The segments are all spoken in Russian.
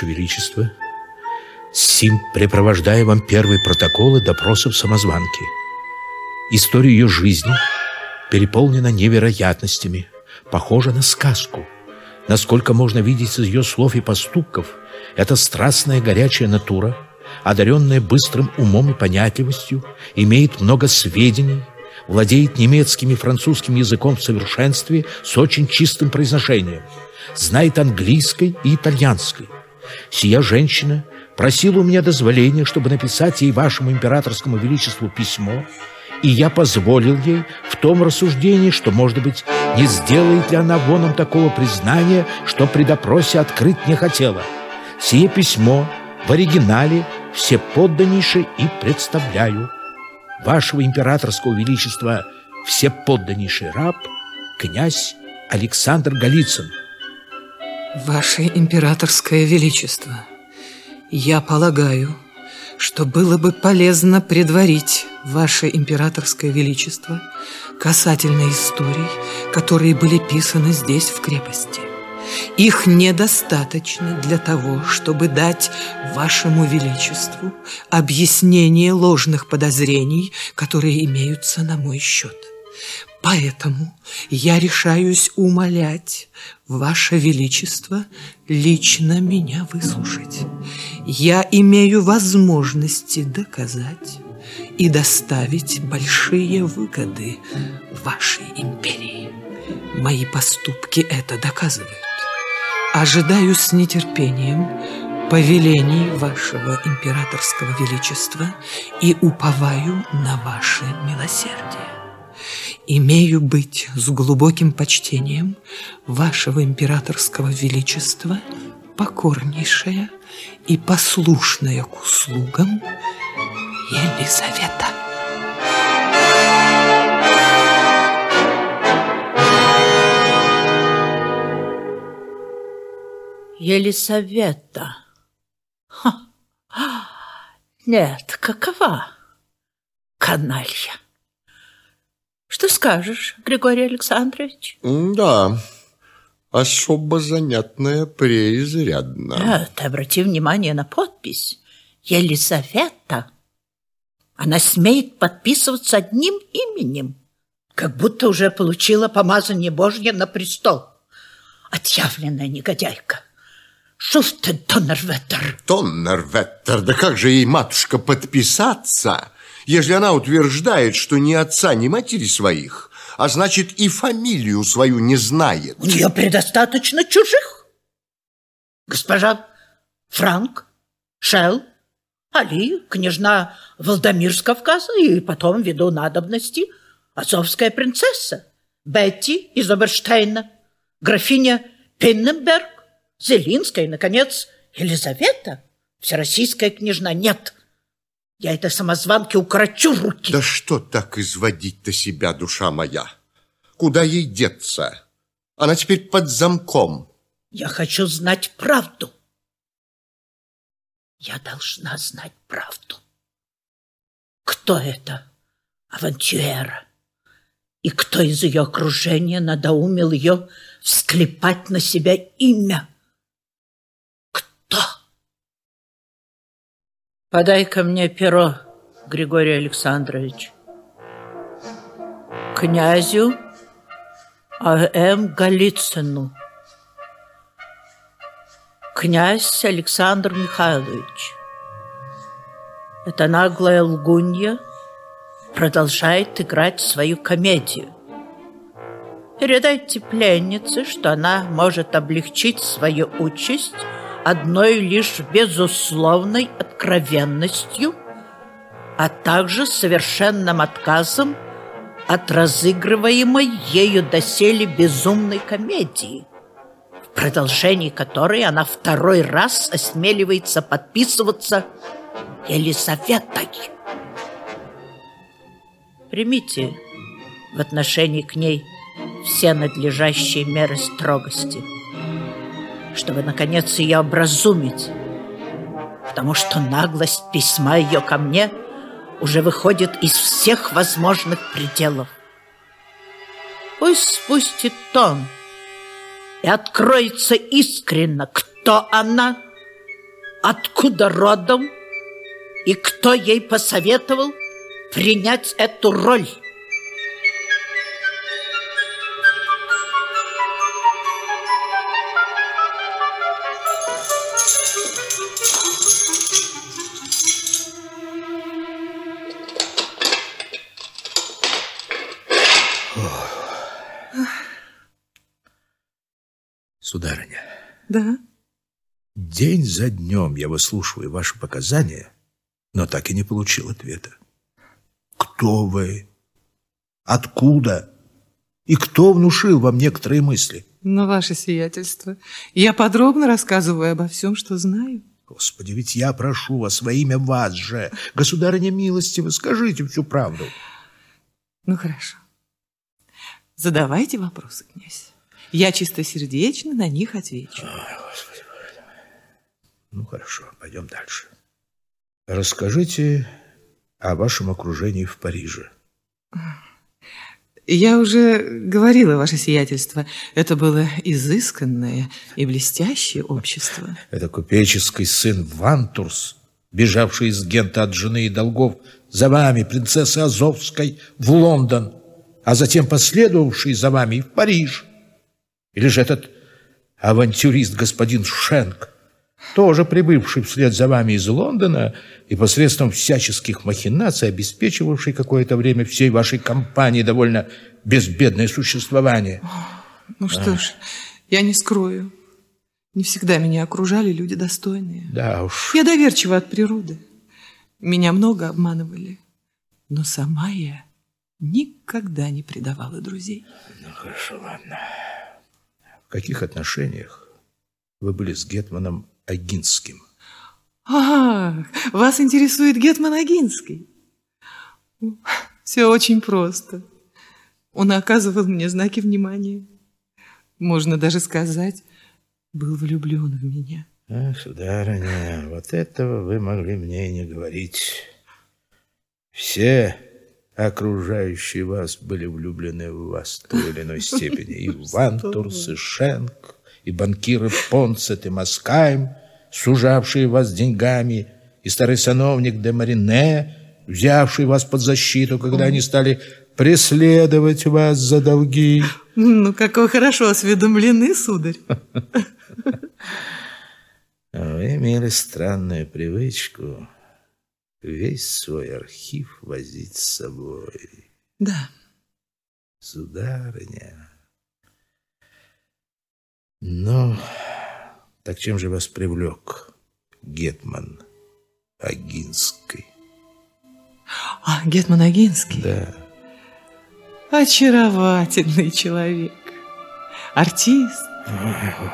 Ваше Величество, сим препровождая вам первые протоколы допросов самозванки. История ее жизни переполнена невероятностями, похожа на сказку. Насколько можно видеть из ее слов и поступков, эта страстная горячая натура, одаренная быстрым умом и понятливостью, имеет много сведений, владеет немецким и французским языком в совершенстве с очень чистым произношением, знает английской и итальянской. Сия женщина просила у меня дозволения, чтобы написать ей вашему императорскому величеству письмо, и я позволил ей в том рассуждении, что, может быть, не сделает ли она воном такого признания, что при допросе открыть не хотела. Сие письмо в оригинале все подданнейше и представляю вашего императорского величества всеподданнейший раб, князь Александр Голицын. Ваше императорское величество, я полагаю, что было бы полезно предварить ваше императорское величество касательно историй, которые были писаны здесь, в крепости. Их недостаточно для того, чтобы дать вашему величеству объяснение ложных подозрений, которые имеются на мой счет. Поэтому я решаюсь умолять Ваше Величество лично меня выслушать. Я имею возможности доказать и доставить большие выгоды вашей империи. Мои поступки это доказывают. Ожидаю с нетерпением повелений вашего императорского величества и уповаю на ваше милосердие. Имею быть с глубоким почтением вашего императорского величества, покорнейшая и послушная к услугам Елизавета. Елисавета. Ха. Нет, какова? Каналья. Что скажешь, Григорий Александрович? Да, особо занятная преизрядно. Да, ты обрати внимание на подпись. Елизавета. Она смеет подписываться одним именем, как будто уже получила помазание Божье на престол. Отъявленная негодяйка. Шуфте Тоннерветтер. Тоннерветтер, да как же ей, матушка, подписаться, если она утверждает, что ни отца, ни матери своих, а значит и фамилию свою не знает? У нее предостаточно чужих. Госпожа Франк, Шелл, Али, княжна Валдамир с Кавказа и потом, ввиду надобности, отцовская принцесса Бетти из Оберштейна, графиня Пинненберг, Зелинская и, наконец, Елизавета, всероссийская княжна. Нет, я этой самозванке укорочу руки. Да что так изводить-то себя, душа моя? Куда ей деться? Она теперь под замком. Я хочу знать правду. Я должна знать правду. Кто это авантюэра? И кто из ее окружения надоумил ее всклепать на себя имя? Кто? Подай-ка мне перо, Григорий Александрович. Князю А.М. Голицыну. Князь Александр Михайлович. Эта наглая лгунья продолжает играть свою комедию. Передайте пленнице, что она может облегчить свою участь одной лишь безусловной откровенностью, а также совершенным отказом от разыгрываемой ею доселе безумной комедии, в продолжении которой она второй раз осмеливается подписываться Елизаветой. Примите в отношении к ней все надлежащие меры строгости – чтобы, наконец, ее образумить. Потому что наглость письма ее ко мне уже выходит из всех возможных пределов. Пусть спустит тон и откроется искренно, кто она откуда родом и кто ей посоветовал принять эту роль. Сударыня. Да? День за днем я выслушиваю ваши показания, но так и не получил ответа. Кто вы? Откуда? И кто внушил вам некоторые мысли? Но, ваше сиятельство, я подробно рассказываю обо всем, что знаю. Господи, ведь я прошу вас во имя вас же, государыня милостивы, скажите всю правду. Ну, хорошо. Задавайте вопросы, князь. Я чистосердечно на них отвечу. Ой, Господи, Ну, хорошо, пойдем дальше. Расскажите о вашем окружении в Париже. Я уже говорила, ваше сиятельство, это было изысканное и блестящее общество. Это купеческий сын Вантурс, бежавший из Гента от жены и долгов, за вами, принцессы Азовской, в Лондон, а затем последовавший за вами и в Париж. Или же этот авантюрист господин Шенк, тоже прибывший вслед за вами из Лондона и посредством всяческих махинаций обеспечивавший какое-то время всей вашей компании довольно безбедное существование. Ну что ж, я не скрою. Не всегда меня окружали люди достойные. Да уж. Я доверчива от природы. Меня много обманывали. Но сама я никогда не предавала друзей. Ну хорошо, ладно. В каких отношениях вы были с Гетманом Агинским? А, вас интересует Гетман Агинский? Все очень просто. Он оказывал мне знаки внимания. Можно даже сказать, был влюблен в меня. Ах, сударыня, вот этого вы могли мне и не говорить. Все окружающие вас были влюблены в вас в той или иной степени. И Вантурс, и Шенк, и банкиры Понцет, и Маскайм, сужавшие вас деньгами, и старый сановник де Марине, взявший вас под защиту, когда они стали преследовать вас за долги. Ну, как вы хорошо осведомлены, сударь. Вы имели странную привычку весь свой архив возить с собой. Да. Сударыня. Ну, так чем же вас привлек Гетман Агинский? А, Гетман Агинский? Да. Очаровательный человек. Артист. Ой.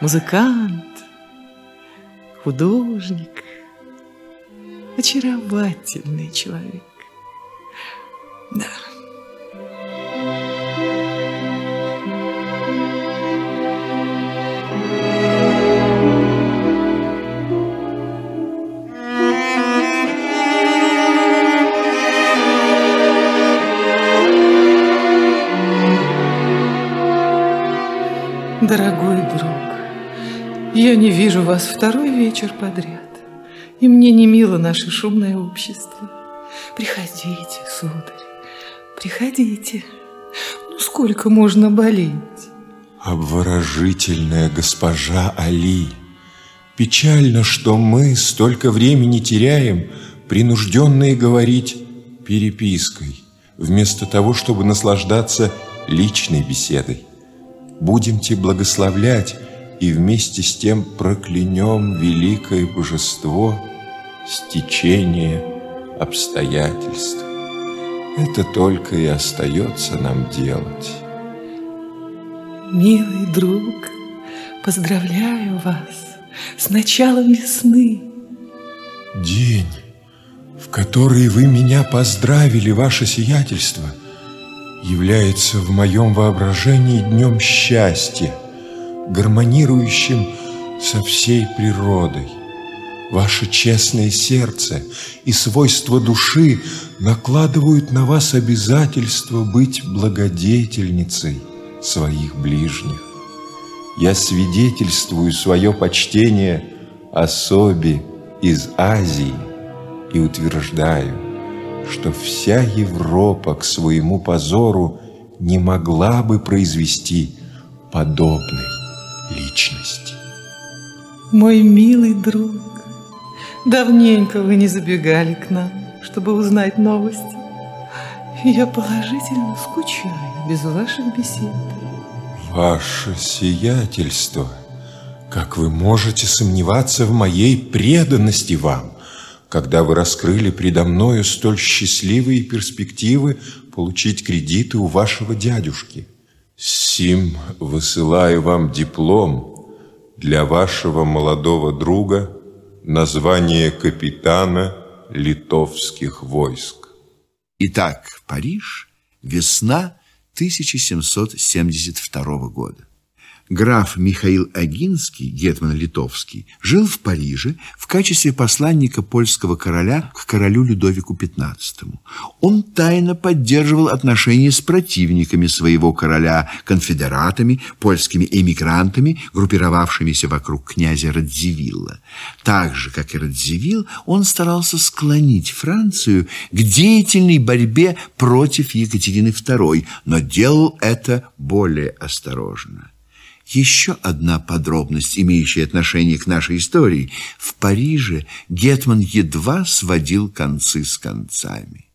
Музыкант. Художник. Очаровательный человек. Да. Дорогой друг, я не вижу вас второй вечер подряд, и мне не мило наше шумное общество. Приходите, сударь, приходите. Ну, сколько можно болеть? Обворожительная госпожа Али, печально, что мы столько времени теряем, принужденные говорить перепиской, вместо того, чтобы наслаждаться личной беседой будемте благословлять и вместе с тем проклянем великое божество стечение обстоятельств. Это только и остается нам делать. Милый друг, поздравляю вас с началом весны. День, в который вы меня поздравили, ваше сиятельство – является в моем воображении днем счастья, гармонирующим со всей природой. Ваше честное сердце и свойства души накладывают на вас обязательство быть благодетельницей своих ближних. Я свидетельствую свое почтение особе из Азии и утверждаю, что вся Европа к своему позору не могла бы произвести подобной личности. Мой милый друг, давненько вы не забегали к нам, чтобы узнать новости. Я положительно скучаю без ваших бесед. Ваше сиятельство, как вы можете сомневаться в моей преданности вам, когда вы раскрыли предо мною столь счастливые перспективы получить кредиты у вашего дядюшки? Сим высылаю вам диплом для вашего молодого друга название капитана литовских войск. Итак, Париж, весна 1772 года. Граф Михаил Агинский, гетман литовский, жил в Париже в качестве посланника польского короля к королю Людовику XV. Он тайно поддерживал отношения с противниками своего короля, конфедератами, польскими эмигрантами, группировавшимися вокруг князя Радзивилла. Так же, как и Радзивилл, он старался склонить Францию к деятельной борьбе против Екатерины II, но делал это более осторожно. Еще одна подробность, имеющая отношение к нашей истории. В Париже Гетман едва сводил концы с концами.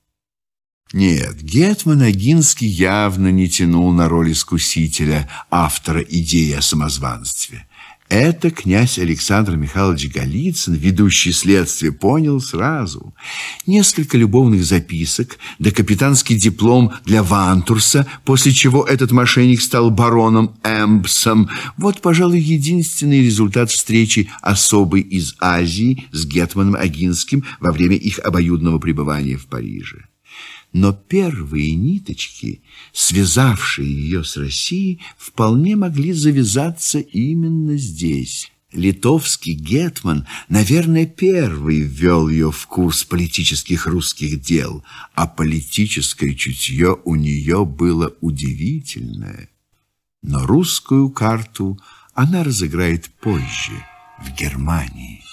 Нет, Гетман Агинский явно не тянул на роль искусителя, автора идеи о самозванстве. Это князь Александр Михайлович Голицын, ведущий следствие, понял сразу. Несколько любовных записок, да капитанский диплом для Вантурса, после чего этот мошенник стал бароном Эмбсом. Вот, пожалуй, единственный результат встречи особой из Азии с Гетманом Агинским во время их обоюдного пребывания в Париже. Но первые ниточки, связавшие ее с Россией, вполне могли завязаться именно здесь. Литовский гетман, наверное, первый ввел ее в курс политических русских дел, а политическое чутье у нее было удивительное. Но русскую карту она разыграет позже, в Германии.